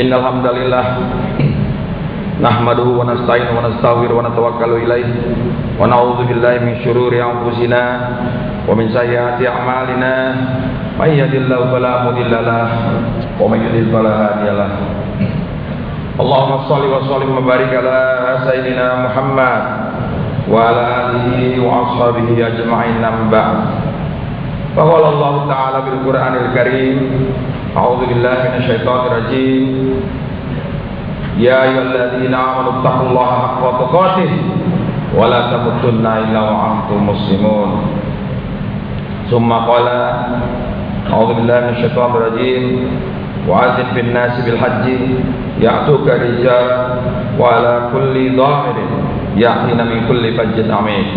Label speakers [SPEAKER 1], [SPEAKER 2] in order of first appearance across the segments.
[SPEAKER 1] إن الحمد لله نحمده ونستعينه ونستغفره ونتوكل إليه ونعوذ بالله من شرور أنفسنا ومن سيئات أعمالنا من يهد الله فلا مضل له ومن يضلل فلا هادي له اللهم صل وسلم وبارك على سيدنا محمد وعلى آله وأصحابه أجمعين أما بعد فقال الله تعالى في القرآن الكريم أعوذ بالله من الشيطان الرجيم. يا أيها الذين آمنوا اتقوا الله حق تقاته ولا تموتن إلا وأنتم مسلمون. ثم قال أعوذ بالله من الشيطان الرجيم. وعزم في الناس بالحج. يأتوك رجالا وعلى كل ضامر يأتين من كل فج عميق.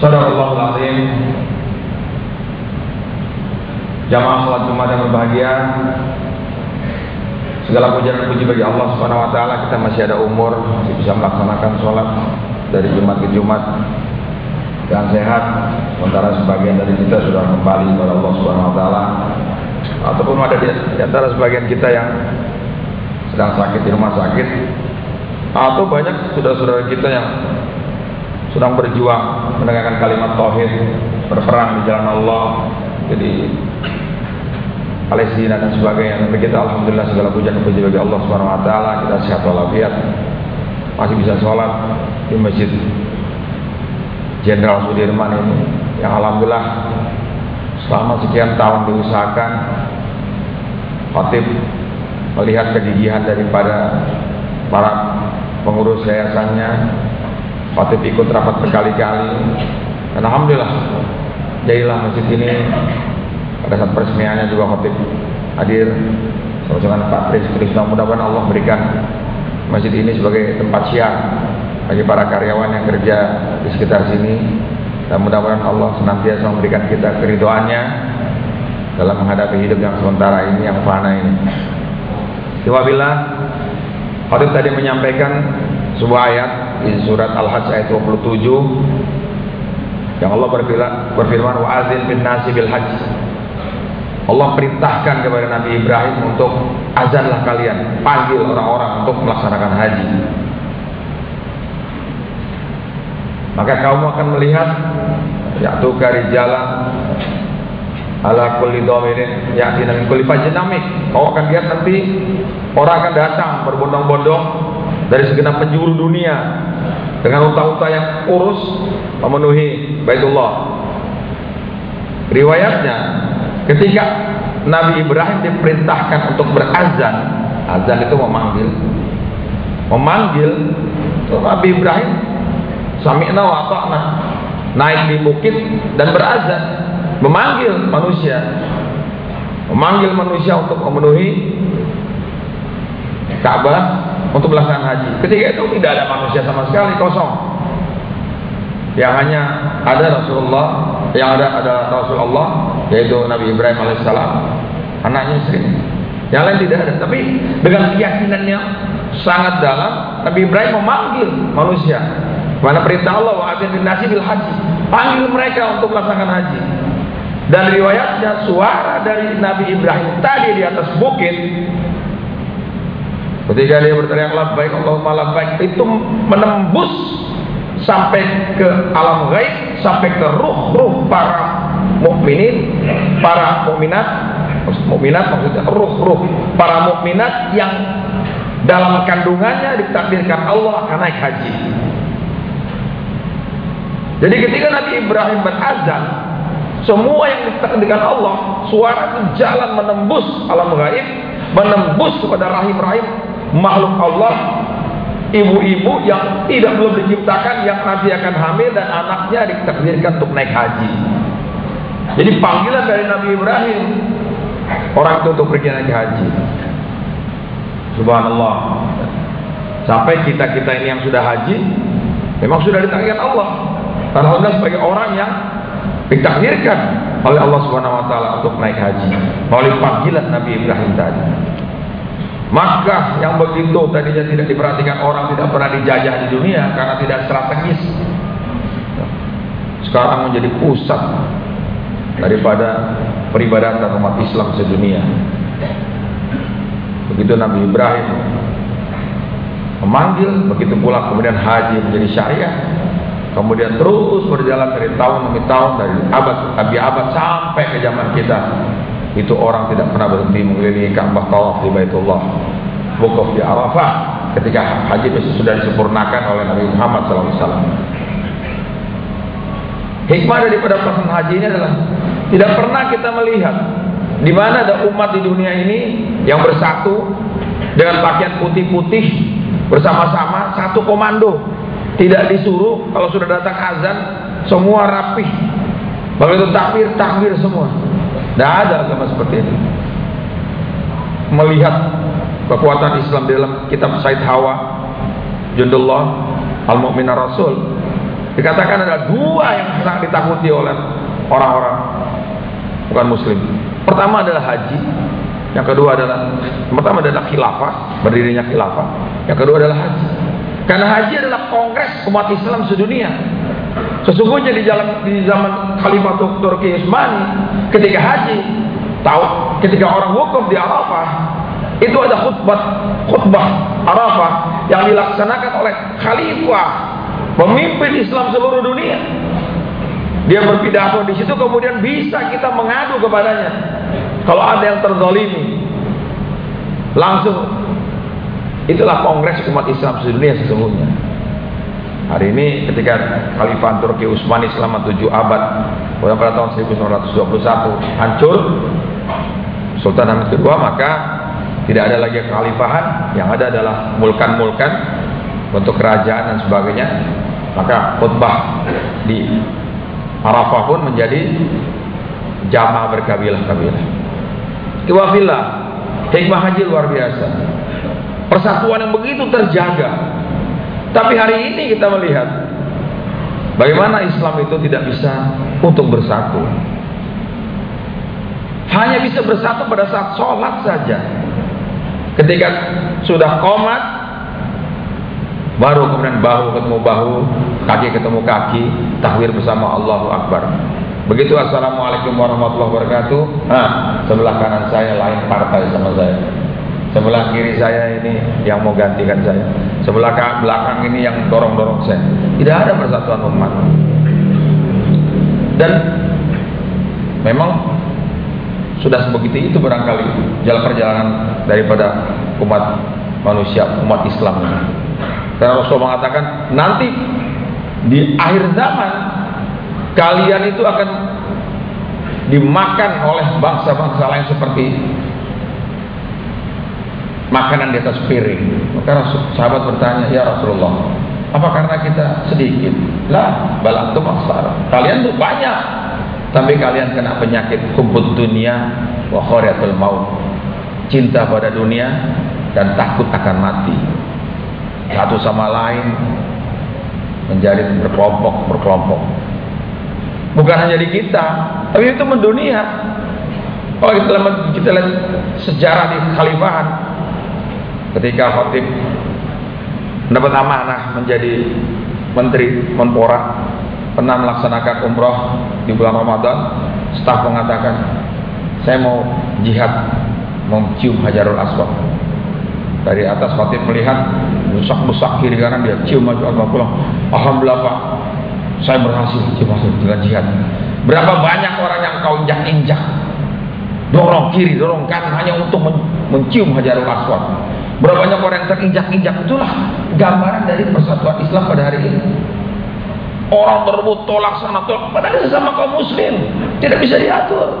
[SPEAKER 1] صدق الله العظيم. Jamaah salat Jumat yang berbahagia. Segala puji dan puji bagi Allah Subhanahu wa taala. Kita masih ada umur masih bisa melaksanakan sholat dari Jumat ke Jumat. Dan sehat sementara sebagian dari kita sudah kembali kepada Allah Subhanahu wa taala. Ataupun ada di, antara sebagian kita yang sedang sakit di rumah sakit. Atau banyak saudara-saudara kita yang sedang berjuang menegakkan kalimat tauhid berperang di jalan Allah. Jadi Palestina dan sebagainya. Tapi kita alhamdulillah segala pujian puji bagi Allah Subhanahu wa taala, kita sehat walafiat. Masih bisa sholat di Masjid Jenderal Sudirman ini yang alhamdulillah selama sekian tahun diusahakan Khatib melihat kegigihan daripada para pengurus yayasannya Khatib ikut rapat berkali-kali dan Alhamdulillah jadilah masjid ini pada saat peresmiannya juga khotib hadir sama dengan Pak Tris Trisno mudah-mudahan Allah berikan masjid ini sebagai tempat siang bagi para karyawan yang kerja di sekitar sini. Dan mudah-mudahan Allah senantiasa memberikan kita keridoannya dalam menghadapi hidup yang sementara ini yang fana ini. Wabillah Khatib tadi menyampaikan sebuah ayat di surat Al-Hajj ayat 27 yang Allah berfirman wa azin bin nasi bil hajj Allah perintahkan kepada Nabi Ibrahim untuk azanlah kalian, panggil orang-orang untuk melaksanakan haji. Maka kaum akan melihat yaitu kari jalan ala kulli dhamirin ya'tina min kulli fajrin Kau akan lihat nanti orang akan datang berbondong-bondong dari segenap penjuru dunia dengan unta-unta yang kurus memenuhi Baitullah. Riwayatnya Ketika Nabi Ibrahim diperintahkan untuk berazan, azan itu memanggil. Memanggil Nabi Ibrahim sami'na wa ta'na. Naik di bukit dan berazan, memanggil manusia. Memanggil manusia untuk memenuhi Ka'bah untuk melaksanakan haji. Ketika itu tidak ada manusia sama sekali, kosong. Yang hanya ada Rasulullah, yang ada ada Rasulullah yaitu Nabi Ibrahim alaihissalam. Anaknya istri. Yang lain tidak ada. Tapi dengan keyakinannya sangat dalam Nabi Ibrahim memanggil manusia. Mana perintah Allah wa bin nasi bil haji. Panggil mereka untuk melaksanakan haji. Dan riwayatnya suara dari Nabi Ibrahim tadi di atas bukit ketika dia berteriak labbaik Allahumma labbaik itu menembus sampai ke alam gaib sampai ke ruh-ruh para mukminin, para mukminat, mukminat maksudnya ruh-ruh para mukminat yang dalam kandungannya ditakdirkan Allah akan naik haji. Jadi ketika Nabi Ibrahim berazan, semua yang ditakdirkan Allah, suara itu jalan menembus alam gaib, menembus kepada rahim-rahim makhluk Allah, ibu-ibu yang tidak belum diciptakan yang nanti akan hamil dan anaknya ditakdirkan untuk naik haji. Jadi panggilan dari Nabi Ibrahim orang itu untuk pergi naik haji. Subhanallah. Sampai kita-kita ini yang sudah haji memang sudah ditakdirkan Allah. Alhamdulillah sebagai orang yang ditakdirkan oleh Allah Subhanahu wa taala untuk naik haji melalui panggilan Nabi Ibrahim tadi. Maka yang begitu tadinya tidak diperhatikan orang, tidak pernah dijajah di dunia karena tidak strategis. Sekarang menjadi pusat daripada peribadatan umat Islam sedunia. begitu Nabi Ibrahim memanggil, begitu pula kemudian haji menjadi syariah. Kemudian terus berjalan dari tahun demi tahun dari abad abad sampai ke zaman kita. Itu orang tidak pernah berhenti mengelilingi Ka'bah tawaf di Baitullah. Wukuf di Arafah ketika haji sudah disempurnakan oleh Nabi Muhammad SAW. Hikmah daripada pelaksanaan haji ini adalah tidak pernah kita melihat di mana ada umat di dunia ini yang bersatu dengan pakaian putih-putih bersama-sama satu komando tidak disuruh kalau sudah datang azan semua rapih begitu takbir takbir semua tidak ada agama seperti ini. Melihat kekuatan Islam dalam kitab Said Hawa Jundullah Al-Mu'minar Rasul dikatakan ada dua yang sangat ditakuti oleh orang-orang bukan muslim. Pertama adalah haji yang kedua adalah yang pertama adalah khilafah berdirinya khilafah. Yang kedua adalah haji. Karena haji adalah kongres umat Islam sedunia. Sesungguhnya di zaman di zaman Khalifah Turki Utsmani ketika haji tahu ketika orang wukuf di Arafah itu ada khutbah khutbah Arafah yang dilaksanakan oleh khalifah pemimpin Islam seluruh dunia. Dia berpidato di situ kemudian bisa kita mengadu kepadanya. Kalau ada yang terzalimi langsung Itulah kongres umat Islam sedunia sesungguhnya. Hari ini ketika Khalifah Turki Utsmani selama tujuh abad pada tahun 1921 hancur Sultan Hamid kedua maka tidak ada lagi kekhalifahan yang ada adalah mulkan-mulkan untuk kerajaan dan sebagainya maka khutbah di Arafah pun menjadi jamaah berkabilah-kabilah. Iwafillah, hikmah haji luar biasa. Persatuan yang begitu terjaga. Tapi hari ini kita melihat bagaimana Islam itu tidak bisa untuk bersatu. Hanya bisa bersatu pada saat sholat saja. Ketika sudah komat, baru kemudian bahu ketemu bahu, kaki ketemu kaki, takwir bersama Allahu Akbar. Begitu Assalamualaikum warahmatullahi wabarakatuh. Nah, sebelah kanan saya lain partai sama saya. Sebelah kiri saya ini yang mau gantikan saya. Sebelah belakang ini yang dorong-dorong saya. Tidak ada persatuan umat. Dan memang sudah sebegitu itu barangkali jalan perjalanan daripada umat manusia, umat Islam. Karena Rasul mengatakan nanti di akhir zaman kalian itu akan dimakan oleh bangsa-bangsa lain seperti makanan di atas piring. Maka sahabat bertanya, "Ya Rasulullah, apa karena kita sedikit?" Lah, balantum aksar. Kalian tuh banyak, tapi kalian kena penyakit kubut dunia wa khariatul maut. Cinta pada dunia dan takut akan mati. Satu sama lain menjadi berkelompok berkelompok. Bukan hanya di kita, tapi itu mendunia. Kalau kita, kita lihat sejarah di khalifahan, ketika Khatib mendapat amanah menjadi menteri Menpora pernah melaksanakan umroh di bulan Ramadan staf mengatakan saya mau jihad mencium Hajarul Aswad. Dari atas Khatib melihat busak-busak kiri kanan dia cium maju Allah pulang Alhamdulillah Pak. Saya berhasil cium masuk dengan jihad. Berapa banyak orang yang kau injak-injak? Dorong kiri dorong kanan hanya untuk mencium Hajarul Aswad Berapa banyak orang yang terinjak-injak itulah gambaran dari persatuan Islam pada hari ini. Orang berebut tolak sana tolak padahal sesama kaum muslim tidak bisa diatur.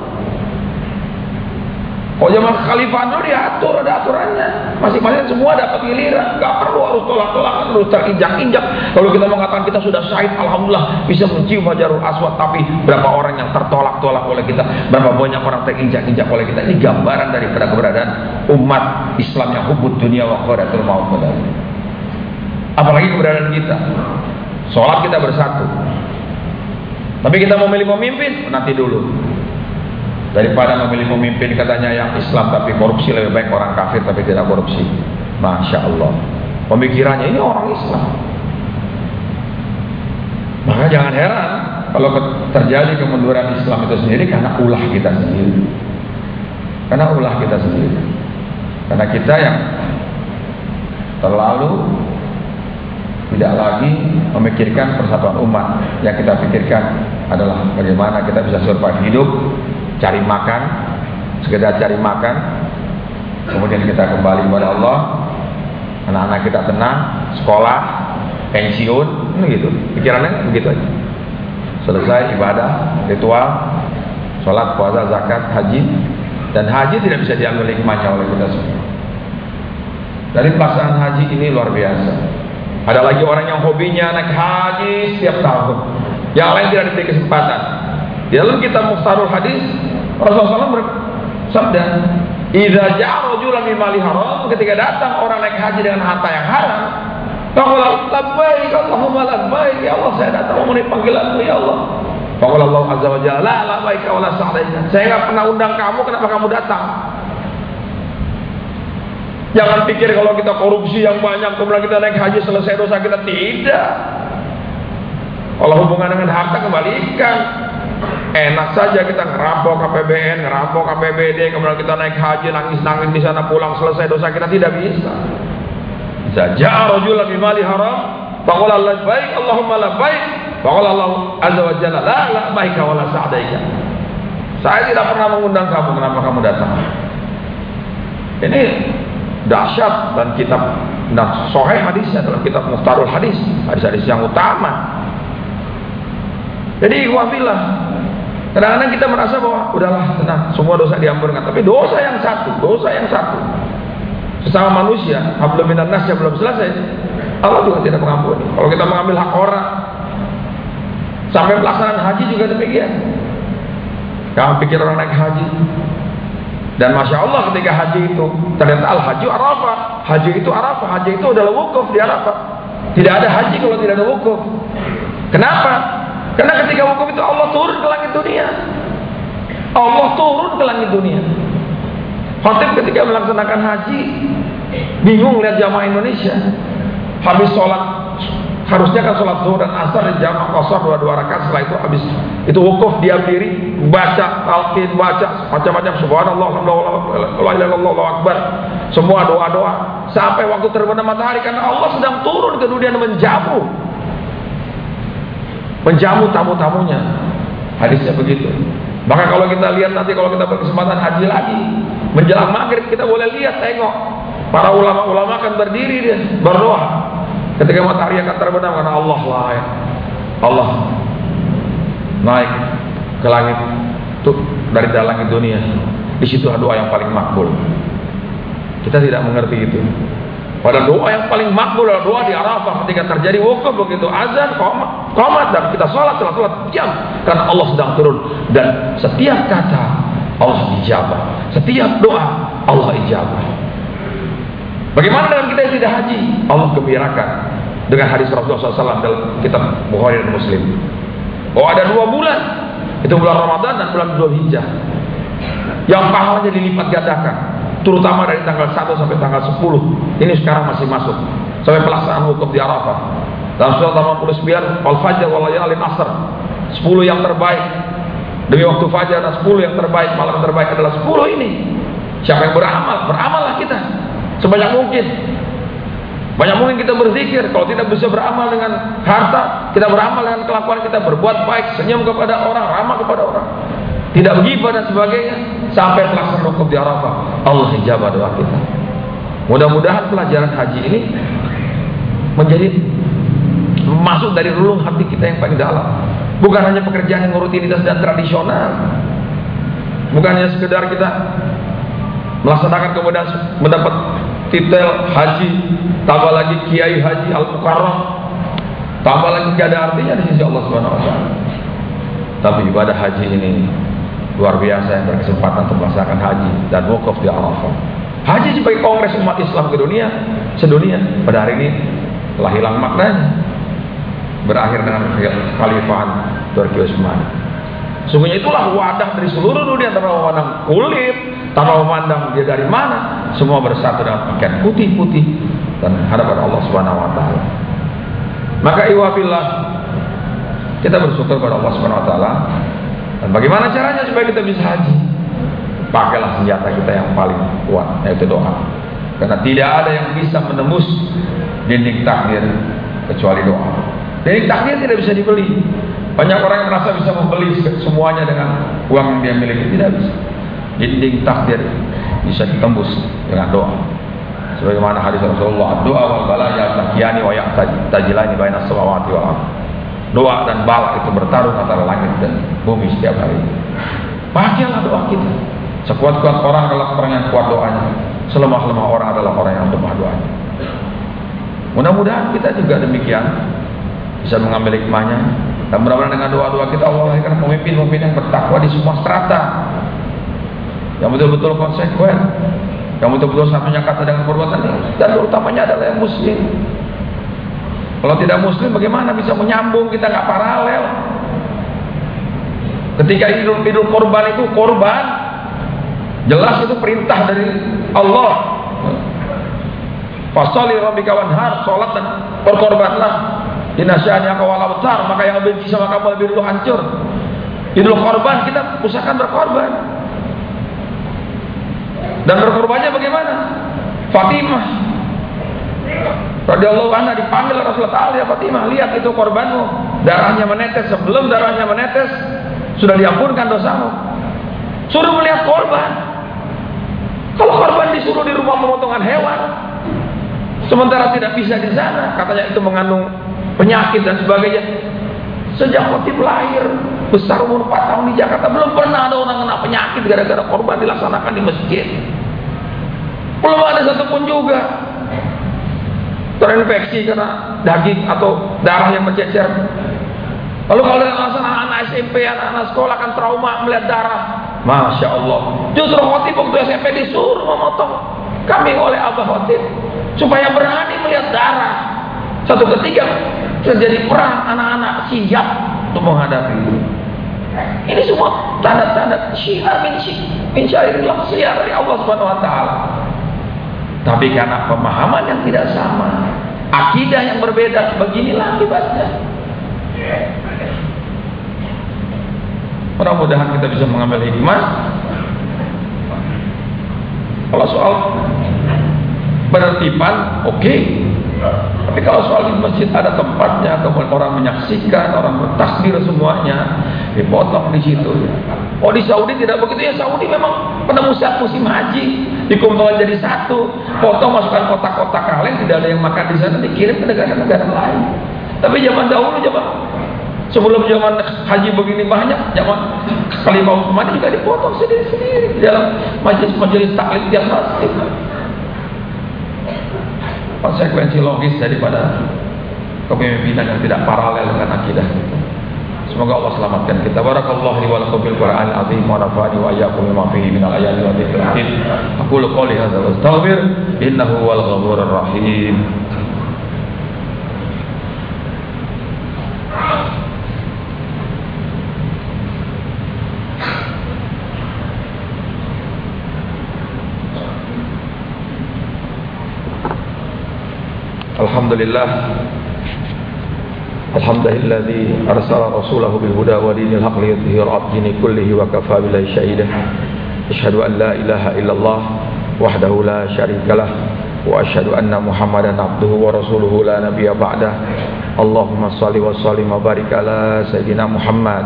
[SPEAKER 1] Kalau zaman khalifah dulu diatur, ada aturannya. Masing-masing semua dapat giliran. Gak perlu harus tolak-tolakan, harus terinjak-injak. Kalau kita mengatakan kita sudah syahid, Alhamdulillah bisa mencium hajarul aswad. Tapi berapa orang yang tertolak-tolak oleh kita. Berapa banyak orang terinjak-injak oleh kita. Ini gambaran daripada keberadaan umat Islam yang hubud dunia wa khuratul maut. Apalagi keberadaan kita. Sholat kita bersatu. Tapi kita mau memilih pemimpin, nanti dulu daripada memilih pemimpin katanya yang Islam tapi korupsi lebih baik orang kafir tapi tidak korupsi. Masya Allah. Pemikirannya ini orang Islam. Maka jangan heran kalau terjadi kemunduran Islam itu sendiri karena ulah kita sendiri. Karena ulah kita sendiri. Karena kita yang terlalu tidak lagi memikirkan persatuan umat. Yang kita pikirkan adalah bagaimana kita bisa survive hidup cari makan sekedar cari makan. Kemudian kita kembali kepada Allah. Anak-anak kita tenang sekolah pensiun ini gitu. Pikirannya begitu aja. Selesai ibadah ritual sholat puasa zakat haji. Dan haji tidak bisa diambil hikmahnya oleh kita semua. Dari pelaksanaan haji ini luar biasa. Ada lagi orang yang hobinya naik haji setiap tahun. Yang lain tidak diberi kesempatan. Di dalam kitab Muhtarul Hadis, Rasulullah SAW bersabda, "Idza ja'a rajulan min mali haram," ketika datang orang naik haji dengan harta yang haram, Faqala labbaik Allahumma labbaik ya Allah saya datang memenuhi panggilanmu ya Allah. Faqala Allah azza wa jalla la labbaik wa la. Saya enggak pernah undang kamu kenapa kamu datang? Jangan pikir kalau kita korupsi yang banyak kemudian kita naik haji selesai dosa kita tidak. Kalau hubungan dengan harta kembalikan. Enak saja kita ngerampok KPBN, ngerampok KPBD, kemudian kita naik haji nangis-nangis di sana pulang selesai dosa kita tidak bisa. Saja rajulan bi mali haram, Allah baik Allahumma la baik, faqala Allah azza wa jalla la la la sa'daika. Saya tidak pernah mengundang kamu, kenapa kamu datang? Ini dahsyat dan kitab nah sahih hadisnya dalam kitab Muhtarul Hadis hadis-hadis yang utama jadi wafilah kadang-kadang kita merasa bahwa udahlah tenang semua dosa diampunkan tapi dosa yang satu dosa yang satu sesama manusia belum minan yang belum selesai Allah juga tidak mengampuni kalau kita mengambil hak orang sampai pelaksanaan haji juga demikian Kamu pikir orang naik haji dan masya Allah ketika haji itu ternyata al haji arafah. Haji itu arafah. Haji itu adalah wukuf di arafah. Tidak ada haji kalau tidak ada wukuf. Kenapa? Karena ketika wukuf itu Allah turun ke langit dunia. Allah turun ke langit dunia. Khatib ketika melaksanakan haji bingung lihat jamaah Indonesia. Habis sholat Harusnya kan sholat zuhur dan asar jamaah kosor dua dua rakaat setelah itu habis itu wukuf diam diri baca talqin baca macam-macam subhanallah alhamdulillah akbar semua doa doa sampai waktu terbenam matahari karena Allah sedang turun ke dunia dan menjamu menjamu tamu-tamunya hadisnya begitu maka kalau kita lihat nanti kalau kita berkesempatan haji lagi menjelang maghrib kita boleh lihat tengok para ulama-ulama akan berdiri dia berdoa Ketika matahari akan terbenam karena Allah lah ya. Allah naik ke langit tuh dari dalam dunia. Di situ doa yang paling makbul. Kita tidak mengerti itu. Pada doa yang paling makbul adalah doa di Arafah ketika terjadi wukuf begitu. Azan komat, komat dan kita sholat sholat sholat diam. Karena Allah sedang turun. Dan setiap kata Allah dijawab, setiap doa Allah ijabah. Bagaimana dengan kita yang tidak haji? Allah gembirakan. Dengan hadis Rasulullah SAW dalam kitab Bukhari dan Muslim. Oh ada dua bulan, itu bulan Ramadan dan bulan Dzulhijjah, yang pahalanya dilipat gandakan, terutama dari tanggal 1 sampai tanggal 10. Ini sekarang masih masuk sampai pelaksanaan hukum di Arafah. Dalam surat 89, Al Fajr wal Layalin Asr, 10 yang terbaik demi waktu fajar dan 10 yang terbaik malam terbaik adalah 10 ini. Siapa yang beramal, beramallah kita sebanyak mungkin. Banyak mungkin kita berzikir, kalau tidak bisa beramal dengan harta, kita beramal dengan kelakuan kita, berbuat baik, senyum kepada orang, ramah kepada orang. Tidak begibah dan sebagainya, sampai pelaksanaan hukum di Arafah. Allah hijabah doa kita. Mudah-mudahan pelajaran haji ini menjadi masuk dari relung hati kita yang paling dalam. Bukan hanya pekerjaan yang rutinitas dan tradisional. Bukan hanya sekedar kita melaksanakan kemudian mendapat titel haji, tambah lagi kiai haji al mukarram tambah lagi tidak ada artinya di sisi Allah Subhanahu wa taala. Tapi ibadah haji ini luar biasa yang berkesempatan untuk melaksanakan haji dan wukuf di Arafah. Haji sebagai kongres umat Islam ke dunia, sedunia pada hari ini telah hilang maknanya. Berakhir dengan khalifahan Turki Utsmani. Sungguhnya itulah wadah dari seluruh dunia tanpa memandang kulit, tanpa memandang dia dari mana, semua bersatu dalam pakaian putih-putih dan hadapan Allah Subhanahu wa taala. Maka iwafillah kita bersyukur kepada Allah Subhanahu wa taala. Dan bagaimana caranya supaya kita bisa haji? Pakailah senjata kita yang paling kuat yaitu doa. Karena tidak ada yang bisa menembus dinding takdir kecuali doa. Dinding takdir tidak bisa dibeli. Banyak orang yang merasa bisa membeli semuanya dengan uang yang dia miliki tidak bisa. Dinding takdir bisa ditembus dengan doa. Sebagaimana hadis Rasulullah, doa wal balaya takiyani wa ya'tajilani baina samawati wal ardh. Doa dan bala itu bertarung antara langit dan bumi setiap hari. Bahagialah doa kita. Sekuat-kuat orang adalah orang yang kuat doanya. Selemah-lemah orang adalah orang yang lemah doanya. Mudah-mudahan kita juga demikian bisa mengambil hikmahnya dan mudah-mudahan dengan doa-doa kita Allah lahirkan pemimpin-pemimpin yang bertakwa di semua strata yang betul-betul konsekuen yang betul-betul satunya kata dengan perbuatan dan utamanya adalah yang muslim kalau tidak muslim bagaimana bisa menyambung kita nggak paralel ketika idul idul korban itu korban jelas itu perintah dari Allah Fasali rabbika wanhar, salat dan berkorbanlah. Inasyani aku walau tar, maka yang benci sama kamu lebih dulu hancur. Idul korban kita usahakan berkorban. Dan berkorbannya bagaimana? Fatimah Radhiyallahu anha dipanggil Rasulullah Ta'ala ya Fatimah lihat itu korbanmu. Darahnya menetes. Sebelum darahnya menetes sudah diampunkan dosamu. Suruh melihat korban. Kalau korban disuruh di rumah pemotongan hewan Sementara tidak bisa di sana, katanya itu mengandung penyakit dan sebagainya. Sejak Khotib lahir, besar umur 4 tahun di Jakarta, belum pernah ada orang kena penyakit gara-gara korban dilaksanakan di masjid. Belum ada satupun juga terinfeksi karena daging atau darah yang mencecer. Lalu kalau ada anak-anak SMP, anak-anak sekolah akan trauma melihat darah. Masya Allah. Justru Khotib waktu SMP disuruh memotong kambing oleh Abah Khotib supaya berani melihat darah. Satu ketika terjadi perang anak-anak siap untuk menghadapi. Ini semua tanda-tanda syiar min min syairillah syiar dari Allah Subhanahu wa taala. Tapi karena pemahaman yang tidak sama, akidah yang berbeda, beginilah akibatnya. Mudah-mudahan kita bisa mengambil hikmah. Kalau soal penertiban oke okay. tapi kalau soal di masjid ada tempatnya kemudian orang menyaksikan orang bertakbir semuanya dipotong di situ oh di Saudi tidak begitu ya Saudi memang penemusan musim haji dikumpulkan jadi satu. Potong masukkan kotak-kotak kaleng tidak ada yang makan di sana dikirim ke negara-negara lain. Tapi zaman dahulu zaman sebelum zaman haji begini banyak zaman Khalifah Utsman juga dipotong sendiri-sendiri dalam majelis-majelis taklid yang masjid. Konsekuensi logis daripada kepemimpinan yang tidak paralel dengan akidah Semoga Allah selamatkan kita. Barakallahu li wa lakum bil Qur'an azim wa nafa'ani wa iyyakum bima fihi min al-ayati wa dhikril hakim. Aqulu qawli hadza wa astaghfir innahu wal ghafurur rahim. Alhamdulillah Alhamdulilladzi arsala rasulahu bil huda wa dinil haqq liyudhhira 'ala dini Asyhadu an la ilaha illallah wahdahu la syarikalah wa asyhadu anna Muhammadan abduhu wa rasuluhu la nabiyya ba'dah. Allahumma shalli wa sallim wa barik ala sayyidina Muhammad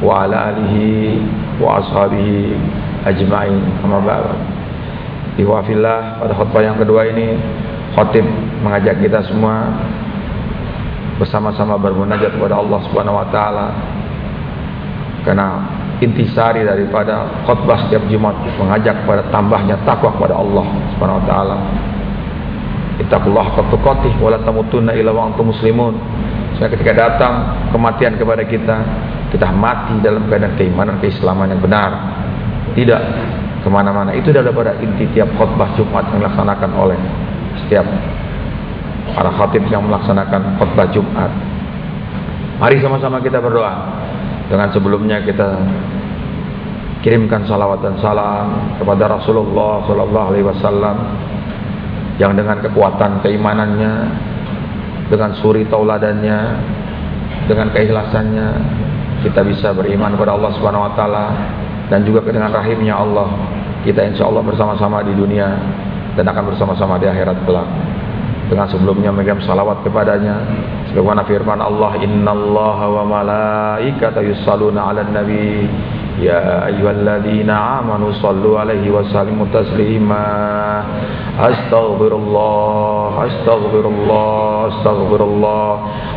[SPEAKER 1] wa ala alihi wa ashabihi ajma'in. Amma ba'd. Ihwafillah pada khutbah yang kedua ini Khotib mengajak kita semua bersama-sama bermunajat kepada Allah Subhanahu wa taala. Karena intisari daripada khutbah setiap Jumat mengajak kepada tambahnya takwa kepada Allah Subhanahu wa taala. Ittaqullah haqqa wa tamutunna illa wa antum muslimun. Sehingga ketika datang kematian kepada kita, kita mati dalam keadaan keimanan keislaman yang benar. Tidak ke mana-mana. Itu adalah inti tiap khutbah Jumat yang dilaksanakan oleh setiap para khatib yang melaksanakan khutbah Jumat. Mari sama-sama kita berdoa. Dengan sebelumnya kita kirimkan salawat dan salam kepada Rasulullah Sallallahu Alaihi Wasallam yang dengan kekuatan keimanannya, dengan suri tauladannya, dengan keikhlasannya kita bisa beriman kepada Allah Subhanahu Wa Taala dan juga dengan rahimnya Allah kita insya Allah bersama-sama di dunia dan akan bersama-sama di akhirat kelak dengan sebelumnya mengirim salawat kepadanya. Sebagaimana firman Allah innallaha wa malaikatahu yusalluna 'alan nabi يا أيها الذين آمنوا صلوا عليه وسلموا تسليما أستغفر الله أستغفر الله أستغفر الله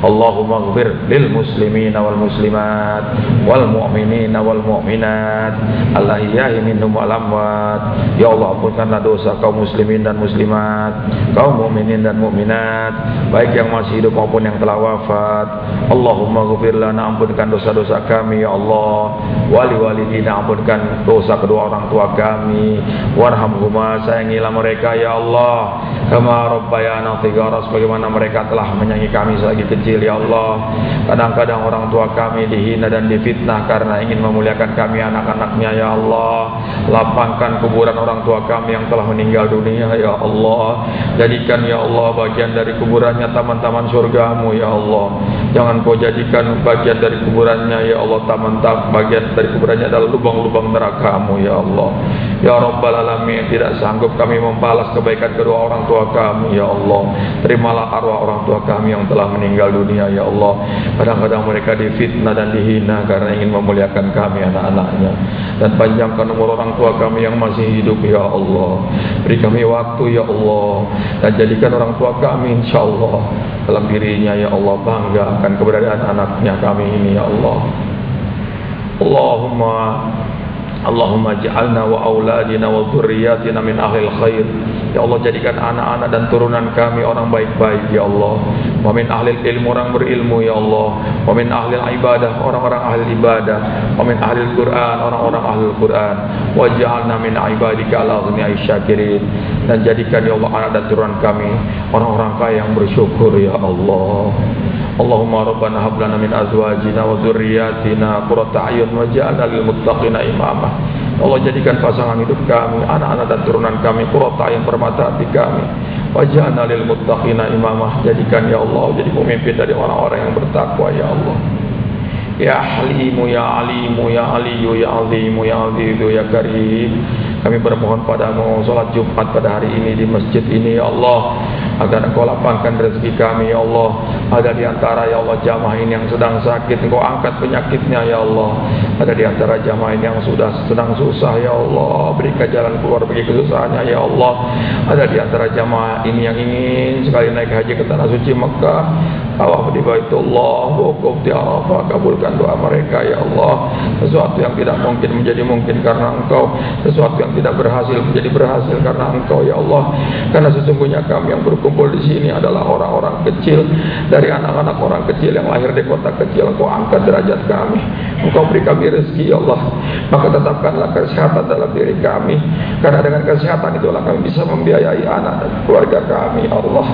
[SPEAKER 1] اللهم اغفر للمسلمين والمسلمات والمؤمنين والمؤمنات الأحياء منهم والأموات Ya Allah ampunkanlah dosa kaum muslimin dan muslimat kaum mukminin dan mukminat baik yang masih hidup maupun yang telah wafat Allahumma ghfir lana ampunkan dosa-dosa kami ya Allah wali walidina ampunkan dosa kedua orang tua kami. Warhamhuma sayangilah mereka ya Allah. Kama rabbayana tigara sebagaimana mereka telah menyayangi kami selagi kecil ya Allah. Kadang-kadang orang tua kami dihina dan difitnah karena ingin memuliakan kami anak-anaknya ya Allah. Lapangkan kuburan orang tua kami yang telah meninggal dunia ya Allah. Jadikan ya Allah bagian dari kuburannya taman-taman surgamu ya Allah jangan kau jadikan bagian dari kuburannya ya Allah taman-taman bagian dari kuburannya adalah lubang-lubang nerakamu ya Allah. Ya Rabbal Alamin tidak sanggup kami membalas kebaikan kedua orang tua kami ya Allah. Terimalah arwah orang tua kami yang telah meninggal dunia ya Allah. Kadang-kadang mereka difitnah dan dihina karena ingin memuliakan kami anak-anaknya. Dan panjangkan umur orang tua kami yang masih hidup ya Allah. Beri kami waktu ya Allah. Dan jadikan orang tua kami insya Allah dalam dirinya ya Allah bangga akan keberadaan anaknya kami ini ya Allah Allahumma Allahumma ja'alna wa auladina wa dhurriyyatina min ahlil khair. Ya Allah jadikan anak-anak dan turunan kami orang baik-baik ya Allah. Wa min ahlil ilmu orang berilmu ya Allah. Wa min ahlil ibadah orang-orang ahli ibadah. Wa min ahlil Quran orang-orang ahli Quran. Wa ja'alna min ibadika al-aghniyai syakirin. Dan jadikan ya Allah anak dan turunan kami orang-orang kaya yang bersyukur ya Allah. Allahumma rabbana hab lana min azwajina wa dhurriyyatina qurrata a'yun waj'alna lil muttaqina imama. Allah jadikan pasangan hidup kami, anak-anak dan turunan kami qurrata a'yun permata hati kami. Waj'alna lil muttaqina imama. Jadikan ya Allah jadi pemimpin dari orang-orang yang bertakwa ya Allah. Ya Halimu ya Alimu ya Aliyu ya Azimu ya Azizu ya Karim Kami bermohon padamu Salat Jumat pada hari ini di masjid ini ya Allah agar engkau lapangkan rezeki kami ya Allah. Ada di antara ya Allah jamaah ini yang sedang sakit engkau angkat penyakitnya ya Allah. Ada di antara jamaah ini yang sudah sedang susah ya Allah. Berikan jalan keluar bagi kesusahannya ya Allah. Ada di antara jamaah ini yang ingin sekali naik haji ke tanah suci Mekah. Tawaf di Baitullah wukuf di Arafah kabulkan doa mereka ya Allah. Sesuatu yang tidak mungkin menjadi mungkin karena engkau. Sesuatu yang tidak berhasil menjadi berhasil karena engkau ya Allah. Karena sesungguhnya kami yang berkumpul berkumpul di sini adalah orang-orang kecil dari anak-anak orang kecil yang lahir di kota kecil. Engkau angkat derajat kami. Engkau beri kami rezeki ya Allah. Maka tetapkanlah kesehatan dalam diri kami. Karena dengan kesehatan itulah kami bisa membiayai anak dan keluarga kami ya Allah.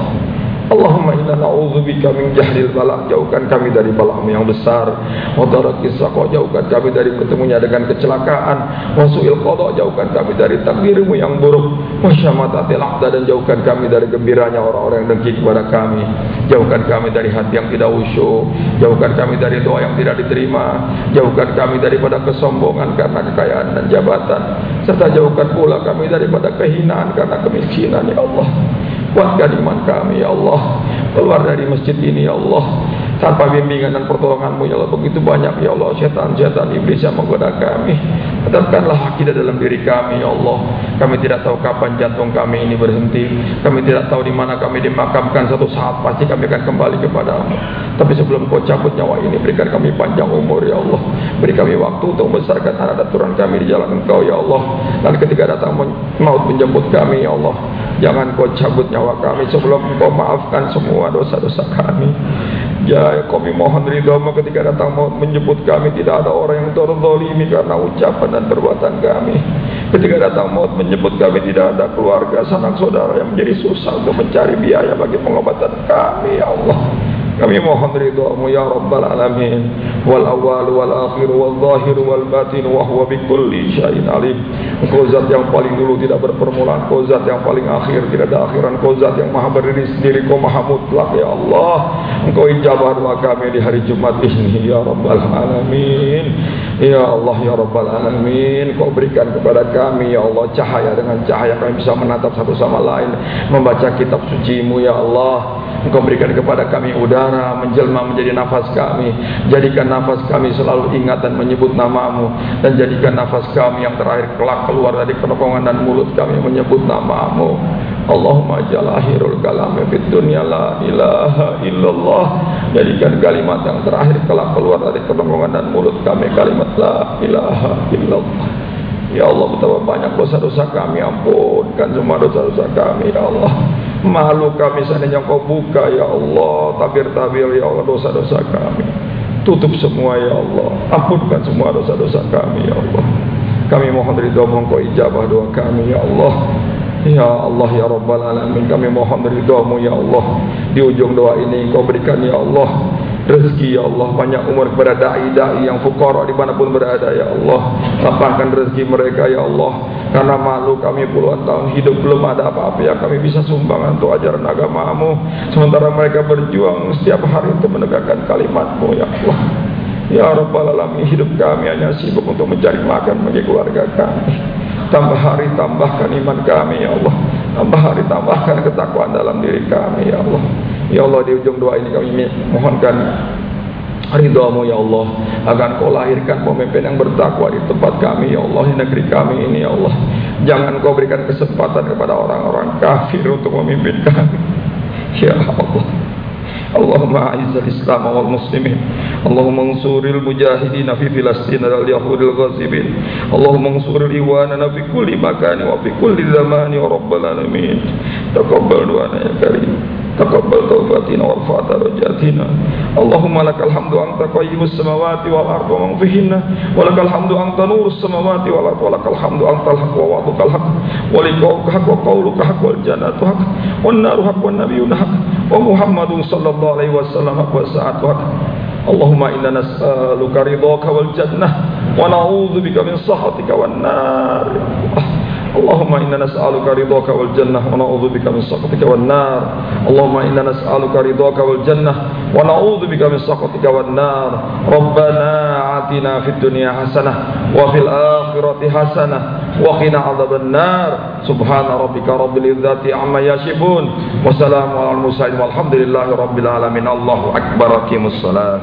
[SPEAKER 1] Allahumma inna na'udzubika min jahlil bala jauhkan kami dari bala yang besar. Wa darakis jauhkan kami dari bertemunya dengan kecelakaan. Wa su'il qada. Jauhkan kami dari takdirmu yang buruk. Wa syamatatil aqda dan jauhkan kami dari gembiranya orang-orang yang dengki kepada kami. Jauhkan kami dari hati yang tidak usyuk jauhkan kami dari doa yang tidak diterima. Jauhkan kami daripada kesombongan karena kekayaan dan jabatan. Serta jauhkan pula kami daripada kehinaan karena kemiskinan ya Allah Kuatkan iman kami ya Allah. Keluar dari masjid ini ya Allah tanpa bimbingan dan pertolonganmu ya Allah? Begitu banyak ya Allah setan-setan iblis yang menggoda kami. Tetapkanlah akidah dalam diri kami ya Allah. Kami tidak tahu kapan jantung kami ini berhenti. Kami tidak tahu di mana kami dimakamkan. Satu saat pasti kami akan kembali kepadamu. Tapi sebelum kau cabut nyawa ini berikan kami panjang umur ya Allah. Beri kami waktu untuk membesarkan anak dan turun kami di jalan engkau ya Allah. Dan ketika datang maut menjemput kami ya Allah. Jangan kau cabut nyawa kami sebelum kau maafkan semua dosa-dosa kami Ya kami mohon ridhamu ketika datang mau menyebut kami. Tidak ada orang yang terzolimi karena ucapan dan perbuatan kami. Ketika datang mau menyebut kami Tidak ada keluarga, sanak saudara yang menjadi susah Untuk mencari biaya bagi pengobatan kami Ya Allah kami mohon ridhamu ya rabbal alamin wal awal wal akhir wal zahir wal batin wa huwa bi kulli syai'in alim. Engkau zat yang paling dulu tidak berpermulaan, engkau zat yang paling akhir tidak ada akhiran, engkau zat yang maha berdiri sendiri, engkau maha mutlak ya Allah. Engkau ijabah doa kami di hari Jumat ini ya rabbal alamin. Ya Allah ya Rabbal Alamin Kau berikan kepada kami ya Allah Cahaya dengan cahaya kami bisa menatap satu sama lain Membaca kitab sucimu ya Allah. Engkau berikan kepada kami udara Menjelma menjadi nafas kami. Jadikan nafas kami selalu ingat dan menyebut namamu. Dan jadikan nafas kami yang terakhir kelak keluar dari kerongkongan dan mulut kami menyebut namamu Allahumma jal akhirul kalam fid dunya la ilaha illallah. Jadikan kalimat yang terakhir kelak keluar dari kerongkongan dan mulut kami kalimat la ilaha illallah. Ya Allah betapa banyak dosa-dosa kami ampunkan semua dosa-dosa kami ya Allah. Malu kami seandainya kau buka ya Allah. Tabir-tabir ya Allah dosa-dosa kami. Tutup semua ya Allah. Ampunkan semua dosa-dosa kami ya Allah. Kami mohon ridho mongko ijabah doa kami ya Allah Ya Allah ya Rabbal Alamin Kami mohon ridhamu ya Allah. Di ujung doa ini kau berikan ya Allah Rezeki ya Allah. Banyak umur kepada da'i-da'i yang fukara Di mana pun berada ya Allah. Lapangkan rezeki mereka ya Allah. Karena malu kami puluhan tahun hidup Belum ada apa-apa yang kami bisa sumbang Untuk ajaran agamamu. Sementara mereka berjuang setiap hari Untuk menegakkan kalimatmu ya Allah. Ya Rabbal Alamin Hidup kami hanya sibuk untuk mencari makan Bagi keluarga kami Tambah hari tambahkan iman kami ya Allah. Tambah hari tambahkan ketakwaan dalam diri kami ya Allah. Ya Allah di ujung doa ini kami mohonkan ridhamu ya Allah agar kau lahirkan pemimpin yang bertakwa di tempat kami ya Allah di negeri kami ini ya Allah. Jangan kau berikan kesempatan kepada orang-orang kafir untuk memimpin kami. Ya Allah اللهم أعز الإسلام والمسلمين اللهم انصر المجاهدين في فلسطين اليهود الغاصبين اللهم انصر إخواننا في كل مكان وفي كل زمان يا رب العالمين تقبل دعانا يا كريم تقبل توباتنا وارفع درجاتنا اللهم لك الحمد أنت قيم السماوات والأرض ومن فيهن ولك الحمد أنت نور السماوات والأرض ولك الحمد أنت الحق ووعدك الحق ولقاؤك حق وقولك حق والجنة حق والنار حق والنبيون حق ومحمد صلى الله عليه وسلم حق والساعة حق اللهم إنا نسألك رضاك والجنة ونعوذ بك من سخطك والنار اللهم إنا نسألك رضاك والجنة ونعوذ بك من سخطك والنار اللهم إنا نسألك رضاك والجنة ونعوذ بك من سخطك والنار ربنا آتنا في الدنيا حسنة وفي الآخرة حسنة وقنا عذاب النار سبحان ربك رب العزة عما يصفون وسلام على المرسلين والحمد لله رب العالمين الله أكبر أقيموا الصلاة